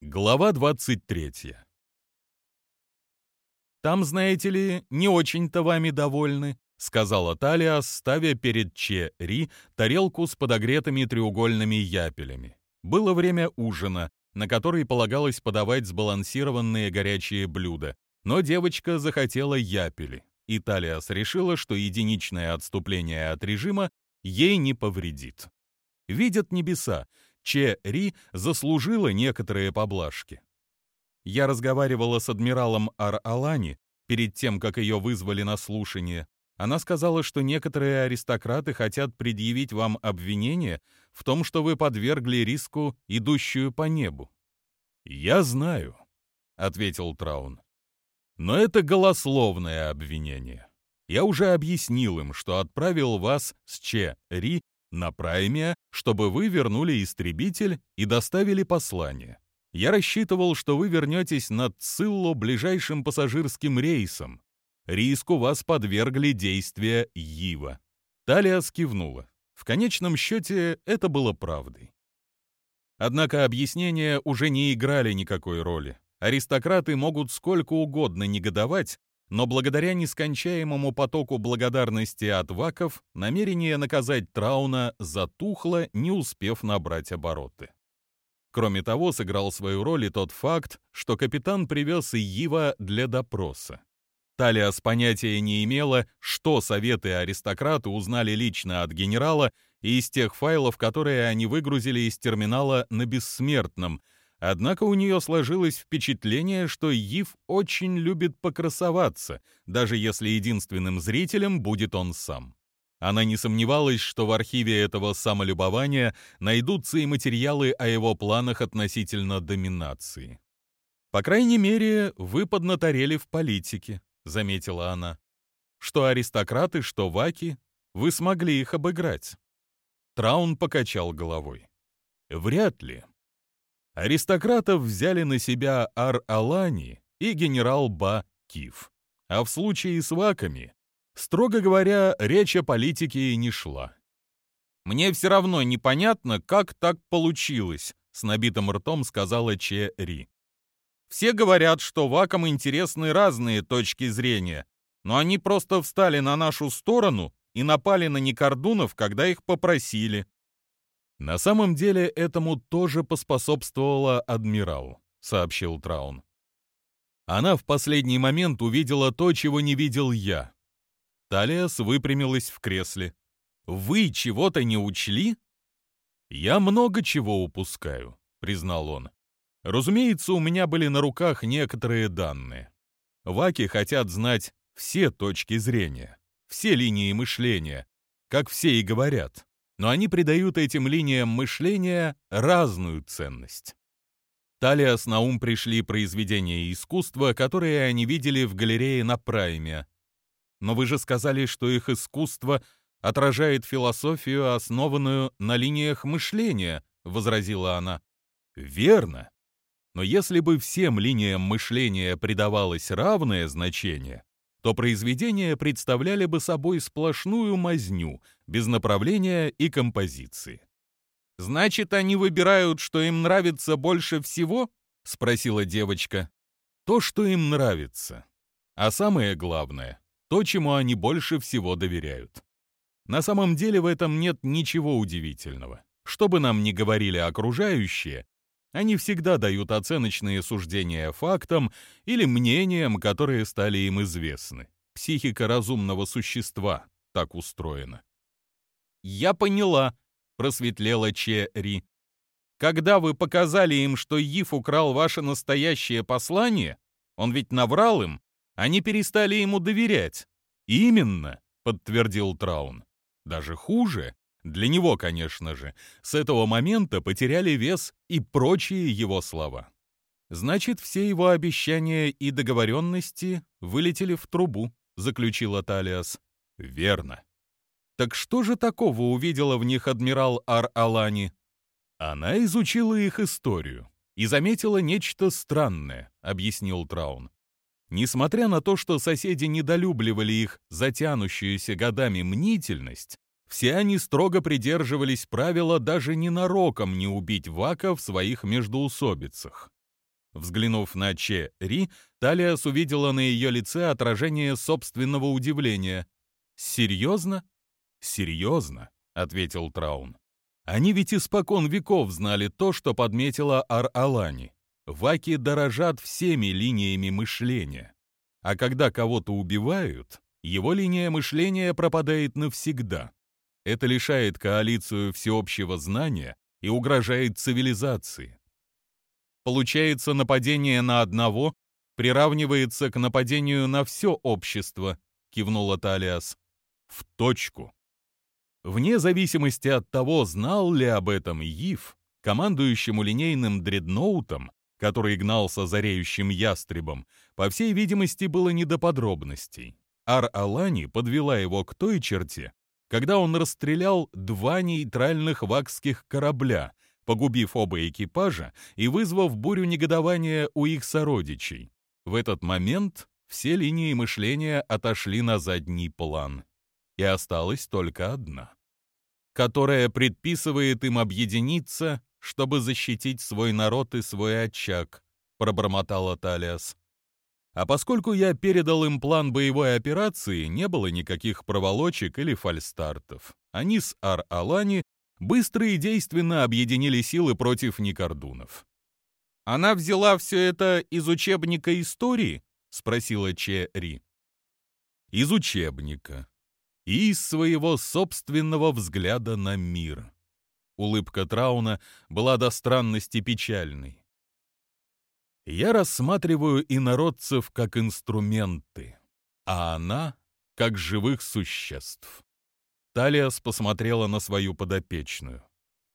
Глава 23 «Там, знаете ли, не очень-то вами довольны», — сказала Талия, ставя перед Че Ри тарелку с подогретыми треугольными япелями. Было время ужина, на который полагалось подавать сбалансированные горячие блюда, но девочка захотела япели, и Талиас решила, что единичное отступление от режима ей не повредит. Видят небеса, Че Ри заслужила некоторые поблажки. Я разговаривала с адмиралом Ар-Алани перед тем, как ее вызвали на слушание. Она сказала, что некоторые аристократы хотят предъявить вам обвинение в том, что вы подвергли риску идущую по небу. «Я знаю», — ответил Траун. «Но это голословное обвинение. Я уже объяснил им, что отправил вас с Че Ри на Праймия, чтобы вы вернули истребитель и доставили послание. Я рассчитывал, что вы вернетесь на Цилло ближайшим пассажирским рейсом. Риску вас подвергли действия Йива. Талия скивнула. В конечном счете это было правдой. Однако объяснения уже не играли никакой роли. Аристократы могут сколько угодно негодовать, но благодаря нескончаемому потоку благодарности от ваков намерение наказать Трауна затухло, не успев набрать обороты. Кроме того, сыграл свою роль и тот факт, что капитан привез Иива для допроса. Талиас понятия не имела, что советы аристократы узнали лично от генерала и из тех файлов, которые они выгрузили из терминала на бессмертном — Однако у нее сложилось впечатление, что Ив очень любит покрасоваться, даже если единственным зрителем будет он сам. Она не сомневалась, что в архиве этого самолюбования найдутся и материалы о его планах относительно доминации. «По крайней мере, вы поднаторели в политике», — заметила она. «Что аристократы, что ваки, вы смогли их обыграть». Траун покачал головой. «Вряд ли. Аристократов взяли на себя Ар-Алани и генерал Ба-Кив. А в случае с ваками, строго говоря, речь о политике и не шла. «Мне все равно непонятно, как так получилось», — с набитым ртом сказала Че Ри. «Все говорят, что вакам интересны разные точки зрения, но они просто встали на нашу сторону и напали на некордунов, когда их попросили. «На самом деле этому тоже поспособствовала адмирал», — сообщил Траун. Она в последний момент увидела то, чего не видел я. Талиас выпрямилась в кресле. «Вы чего-то не учли?» «Я много чего упускаю», — признал он. «Разумеется, у меня были на руках некоторые данные. Ваки хотят знать все точки зрения, все линии мышления, как все и говорят но они придают этим линиям мышления разную ценность. Талиас на ум пришли произведения искусства, которые они видели в галерее на Прайме. Но вы же сказали, что их искусство отражает философию, основанную на линиях мышления, возразила она. Верно. Но если бы всем линиям мышления придавалось равное значение, то произведения представляли бы собой сплошную мазню, без направления и композиции. «Значит, они выбирают, что им нравится больше всего?» — спросила девочка. «То, что им нравится. А самое главное, то, чему они больше всего доверяют. На самом деле в этом нет ничего удивительного. Что бы нам ни говорили окружающие, они всегда дают оценочные суждения фактам или мнениям, которые стали им известны. Психика разумного существа так устроена. «Я поняла», — просветлела Че. «Когда вы показали им, что Ив украл ваше настоящее послание, он ведь наврал им, они перестали ему доверять». «Именно», — подтвердил Траун. «Даже хуже, для него, конечно же, с этого момента потеряли вес и прочие его слова. Значит, все его обещания и договоренности вылетели в трубу, заключила Талиас. Верно. Так что же такого увидела в них адмирал Ар-Алани? Она изучила их историю и заметила нечто странное, объяснил Траун. Несмотря на то, что соседи недолюбливали их затянущуюся годами мнительность, все они строго придерживались правила даже ненароком не убить Вака в своих междоусобицах. Взглянув на Че Ри, Талиас увидела на ее лице отражение собственного удивления. «Серьезно?» «Серьезно», — ответил Траун. «Они ведь испокон веков знали то, что подметила Ар-Алани. Ваки дорожат всеми линиями мышления. А когда кого-то убивают, его линия мышления пропадает навсегда. Это лишает коалицию всеобщего знания и угрожает цивилизации. Получается, нападение на одного приравнивается к нападению на все общество, кивнула Талиас. В точку. Вне зависимости от того, знал ли об этом Ив, командующему линейным дредноутом, который гнался за реющим ястребом, по всей видимости, было не до подробностей. Ар-Алани подвела его к той черте, когда он расстрелял два нейтральных вакских корабля, погубив оба экипажа и вызвав бурю негодования у их сородичей. В этот момент все линии мышления отошли на задний план, и осталась только одна, которая предписывает им объединиться, чтобы защитить свой народ и свой очаг, пробормотал Талиас. А поскольку я передал им план боевой операции, не было никаких проволочек или фальстартов. Они с Ар-Алани быстро и действенно объединили силы против Никордунов. «Она взяла все это из учебника истории?» — спросила Че Ри. «Из учебника. И из своего собственного взгляда на мир». Улыбка Трауна была до странности печальной. Я рассматриваю инородцев как инструменты, а она — как живых существ. Талиас посмотрела на свою подопечную.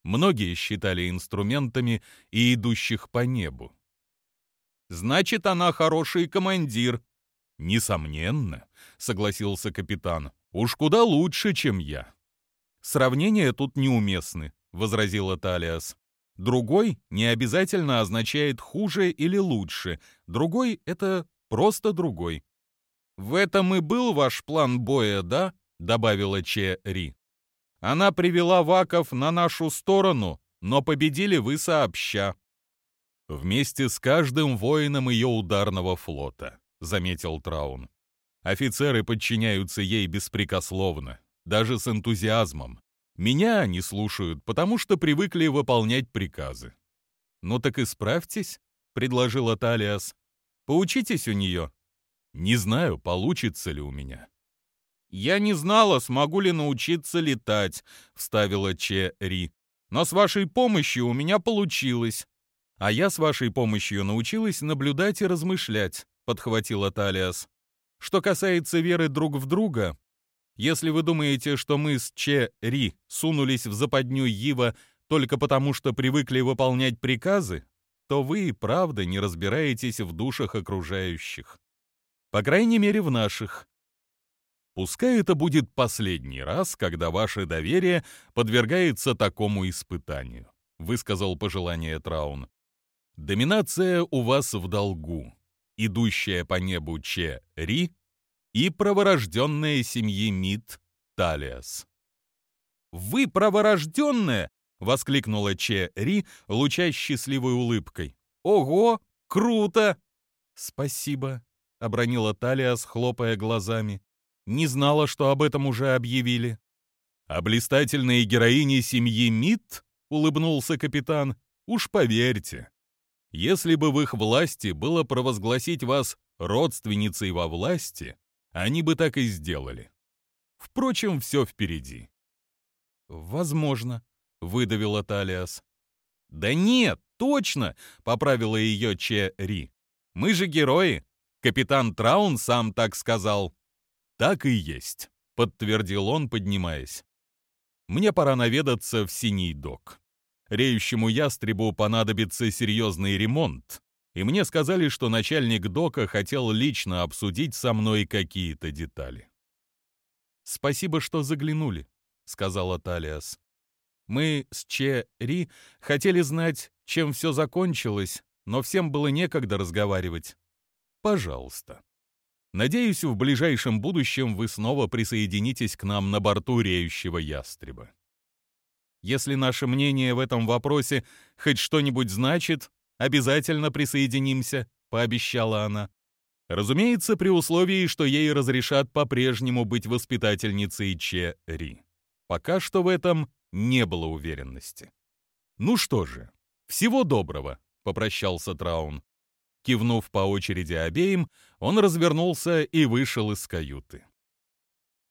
Многие считали инструментами и идущих по небу. «Значит, она хороший командир». «Несомненно», — согласился капитан. «Уж куда лучше, чем я». «Сравнения тут неуместны», — возразила Талиас. Другой не обязательно означает хуже или лучше. Другой — это просто другой. «В этом и был ваш план боя, да?» — добавила Че Ри. «Она привела ваков на нашу сторону, но победили вы сообща». «Вместе с каждым воином ее ударного флота», — заметил Траун. «Офицеры подчиняются ей беспрекословно, даже с энтузиазмом. Меня они слушают, потому что привыкли выполнять приказы. «Ну так исправьтесь», — предложила Талиас. «Поучитесь у нее». «Не знаю, получится ли у меня». «Я не знала, смогу ли научиться летать», — вставила Че. «Но с вашей помощью у меня получилось». «А я с вашей помощью научилась наблюдать и размышлять», — подхватила Талиас. «Что касается веры друг в друга, если вы думаете, что мы с Че Ри сунулись в западню Ива только потому, что привыкли выполнять приказы, то вы и правда не разбираетесь в душах окружающих. По крайней мере, в наших. Пускай это будет последний раз, когда ваше доверие подвергается такому испытанию, высказал пожелание Траун. Доминация у вас в долгу. Идущая по небу Че Ри и праворожденная семьи Мид Талиас. «Вы праворожденная?» — воскликнула Че Ри, луча счастливой улыбкой. «Ого, круто!» «Спасибо», — обронила Талиас, хлопая глазами. «Не знала, что об этом уже объявили». «А блистательные героини семьи Мид?» — улыбнулся капитан. «Уж поверьте, если бы в их власти было провозгласить вас родственницей во власти, они бы так и сделали. Впрочем, все впереди. «Возможно», — выдавила Талиас. «Да нет, точно!» — поправила ее Че Ри. «Мы же герои. Капитан Траун сам так сказал». «Так и есть», — подтвердил он, поднимаясь. «Мне пора наведаться в Синий док. Реющему ястребу понадобится серьезный ремонт, и мне сказали, что начальник дока хотел лично обсудить со мной какие-то детали. «Спасибо, что заглянули», — сказала Талиас. «Мы с Че Ри хотели знать, чем все закончилось, но всем было некогда разговаривать. Пожалуйста. Надеюсь, в ближайшем будущем вы снова присоединитесь к нам на борту реющего ястреба. Если наше мнение в этом вопросе хоть что-нибудь значит, Обязательно присоединимся», — пообещала она. Разумеется, при условии, что ей разрешат по-прежнему быть воспитательницей Че Ри. Пока что в этом не было уверенности. «Ну что же, всего доброго», — попрощался Траун. Кивнув по очереди обеим, он развернулся и вышел из каюты.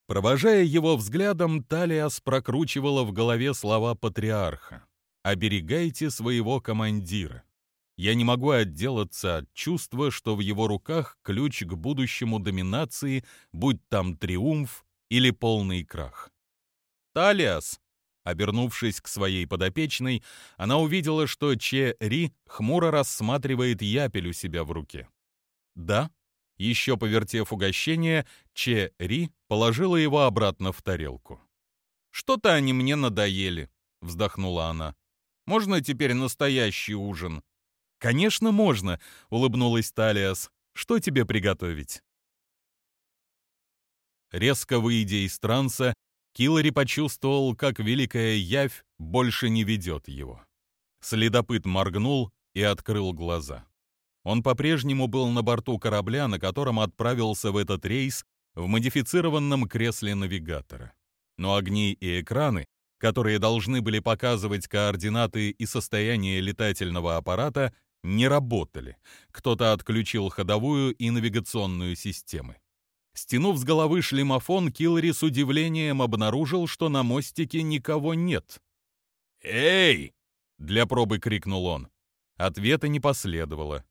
Провожая его взглядом, Талиас прокручивала в голове слова патриарха. «Оберегайте своего командира». Я не могу отделаться от чувства, что в его руках ключ к будущему доминации, будь там триумф или полный крах. «Талиас!» Обернувшись к своей подопечной, она увидела, что Че Ри хмуро рассматривает япель у себя в руке. «Да?» Еще повертев угощение, Че Ри положила его обратно в тарелку. «Что-то они мне надоели», — вздохнула она. «Можно теперь настоящий ужин?» «Конечно, можно», — улыбнулась Талиас. «Что тебе приготовить?» Резко выйдя из транса, Киллари почувствовал, как великая явь больше не ведет его. Следопыт моргнул и открыл глаза. Он по-прежнему был на борту корабля, на котором отправился в этот рейс в модифицированном кресле навигатора. Но огни и экраны, которые должны были показывать координаты и состояние летательного аппарата, не работали. Кто-то отключил ходовую и навигационную системы. Стянув с головы шлемофон, Киллари с удивлением обнаружил, что на мостике никого нет. «Эй!» — для пробы крикнул он. Ответа не последовало.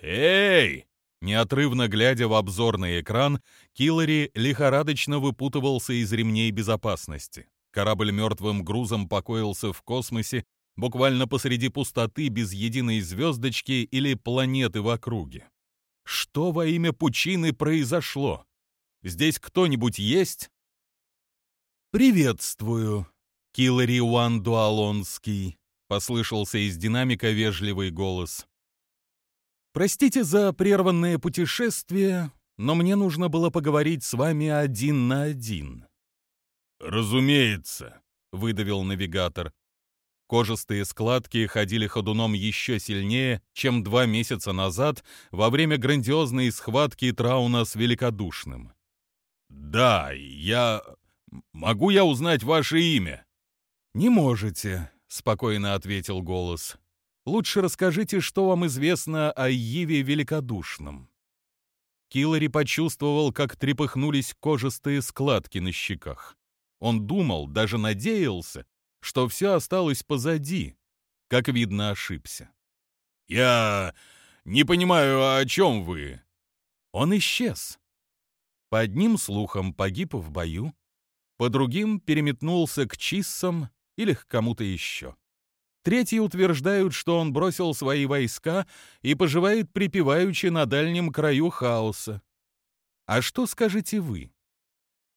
«Эй!» Неотрывно глядя в обзорный экран, Киллари лихорадочно выпутывался из ремней безопасности. Корабль мертвым грузом покоился в космосе, буквально посреди пустоты без единой звездочки или планеты в округе. Что во имя пучины произошло? Здесь кто-нибудь есть? «Приветствую, Киллари Уан Дуалонский», — послышался из динамика вежливый голос. Простите за прерванное путешествие, но мне нужно было поговорить с вами один на один. Разумеется, выдавил навигатор. Кожистые складки ходили ходуном еще сильнее, чем два месяца назад во время грандиозной схватки Трауна с Великодушным. «Да, я... Могу я узнать ваше имя?» «Не можете», — спокойно ответил голос. Лучше расскажите, что вам известно о Еве Великодушном». Киллари почувствовал, как трепыхнулись кожистые складки на щеках. Он думал, даже надеялся, что все осталось позади. Как видно, ошибся. «Я не понимаю, о чем вы?» Он исчез. По одним слухам погиб в бою, по другим переметнулся к чиссам или к кому-то еще. Третьи утверждают, что он бросил свои войска и поживает припеваючи на дальнем краю хаоса. А что скажете вы?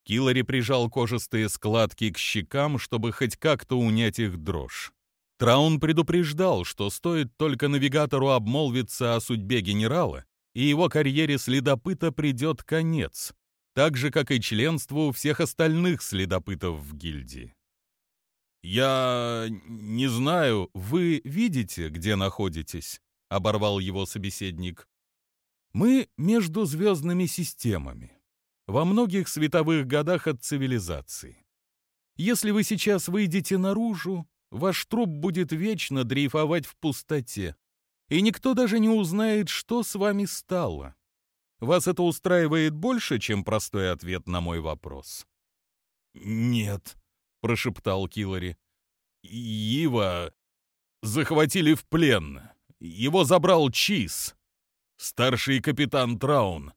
Киллари прижал кожистые складки к щекам, чтобы хоть как-то унять их дрожь. Траун предупреждал, что стоит только навигатору обмолвиться о судьбе генерала, и его карьере следопыта придет конец, так же, как и членству всех остальных следопытов в гильдии. «Я не знаю, вы видите, где находитесь?» — оборвал его собеседник. «Мы между звездными системами, во многих световых годах от цивилизации. Если вы сейчас выйдете наружу, ваш труп будет вечно дрейфовать в пустоте, и никто даже не узнает, что с вами стало. Вас это устраивает больше, чем простой ответ на мой вопрос?» «Нет», — прошептал Киллари. «Ива захватили в плен. Его забрал Чиз, старший капитан Траун.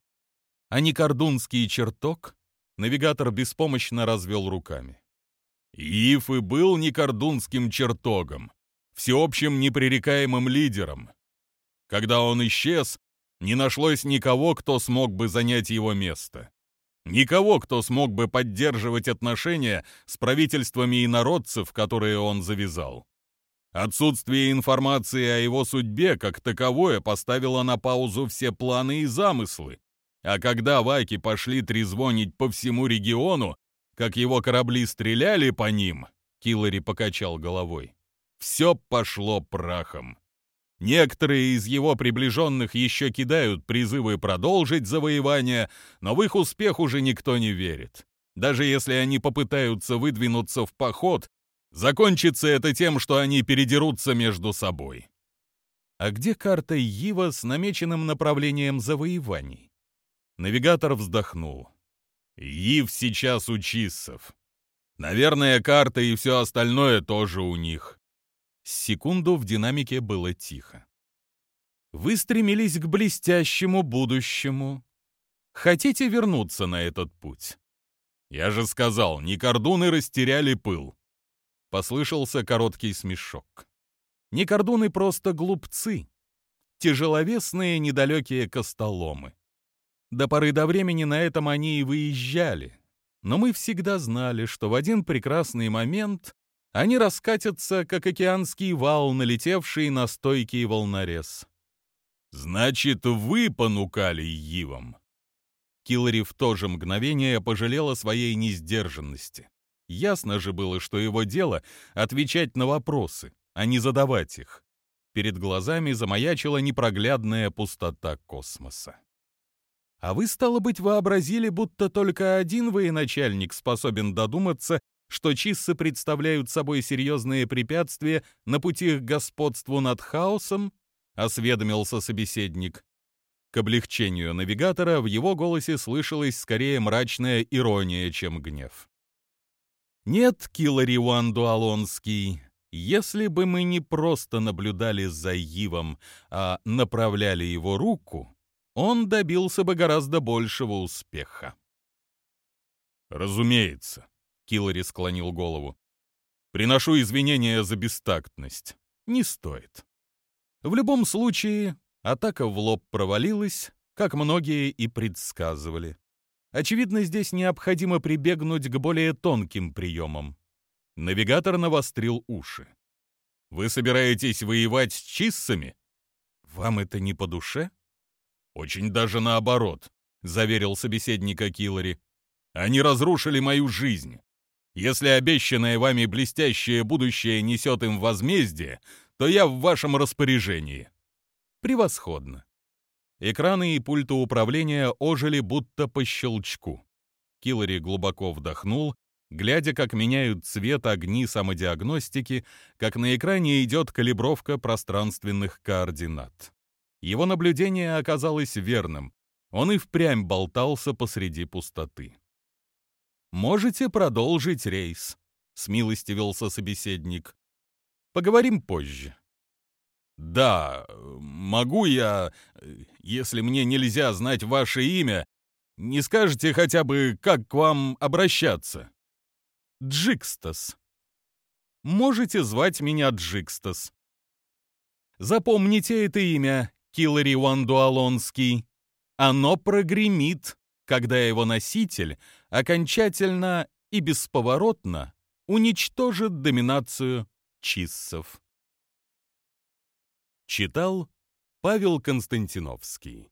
А не кордунский чертог?» Навигатор беспомощно развел руками. Ив и был не кордунским чертогом, всеобщим непререкаемым лидером. Когда он исчез, не нашлось никого, кто смог бы занять его место. Никого, кто смог бы поддерживать отношения с правительствами инородцев, которые он завязал. Отсутствие информации о его судьбе как таковое поставило на паузу все планы и замыслы. А когда ваки пошли трезвонить по всему региону, как его корабли стреляли по ним, Киллари покачал головой. Все пошло прахом. Некоторые из его приближенных еще кидают призывы продолжить завоевание, но в их успех уже никто не верит. Даже если они попытаются выдвинуться в поход, закончится это тем, что они передерутся между собой. А где карта Ива с намеченным направлением завоеваний? Навигатор вздохнул. Ив сейчас у чиссов. Наверное, карта и все остальное тоже у них. Секунду в динамике было тихо. Вы стремились к блестящему будущему. Хотите вернуться на этот путь? Я же сказал, не кордуны растеряли пыл. Послышался короткий смешок. Не кордуны просто глупцы. Тяжеловесные недалекие костоломы. До поры до времени на этом они и выезжали. Но мы всегда знали, что в один прекрасный момент они раскатятся, как океанский вал, налетевший на стойкий волнорез. «Значит, вы понукали Ивом?» Киллари в то же мгновение пожалел о своей несдержанности. Ясно же было, что его дело — отвечать на вопросы, а не задавать их. Перед глазами замаячила непроглядная пустота космоса. А вы, стало быть, вообразили, будто только один военачальник способен додуматься что чиссы представляют собой серьезные препятствия на пути к господству над хаосом, осведомился собеседник. К облегчению навигатора в его голосе слышалась скорее мрачная ирония, чем гнев. «Нет, Киллари Уандуалонский, если бы мы не просто наблюдали за Ивом, а направляли его руку, он добился бы гораздо большего успеха». «Разумеется», Киллари склонил голову. «Приношу извинения за бестактность. Не стоит». В любом случае, атака в лоб провалилась, как многие и предсказывали. Очевидно, здесь необходимо прибегнуть к более тонким приемам. Навигатор навострил уши. «Вы собираетесь воевать с чиссами? Вам это не по душе?» «Очень даже наоборот», — заверил собеседника Киллари. «Они разрушили мою жизнь. Если обещанное вами блестящее будущее несет им возмездие, то я в вашем распоряжении». «Превосходно». Экраны и пульты управления ожили будто по щелчку. Киллари глубоко вдохнул, глядя, как меняют цвет огни самодиагностики, как на экране идет калибровка пространственных координат. Его наблюдение оказалось верным. Он и впрямь болтался посреди пустоты. «Можете продолжить рейс», — смилостивился собеседник. «Поговорим позже». «Да, могу я, если мне нельзя знать ваше имя, не скажете хотя бы, как к вам обращаться?» «Джикстас». «Можете звать меня Джикстас». Запомните это имя, Киллари Уандуалонский. Оно прогремит, когда его носитель окончательно и бесповоротно уничтожит доминацию чиссов. Читал Павел Константиновский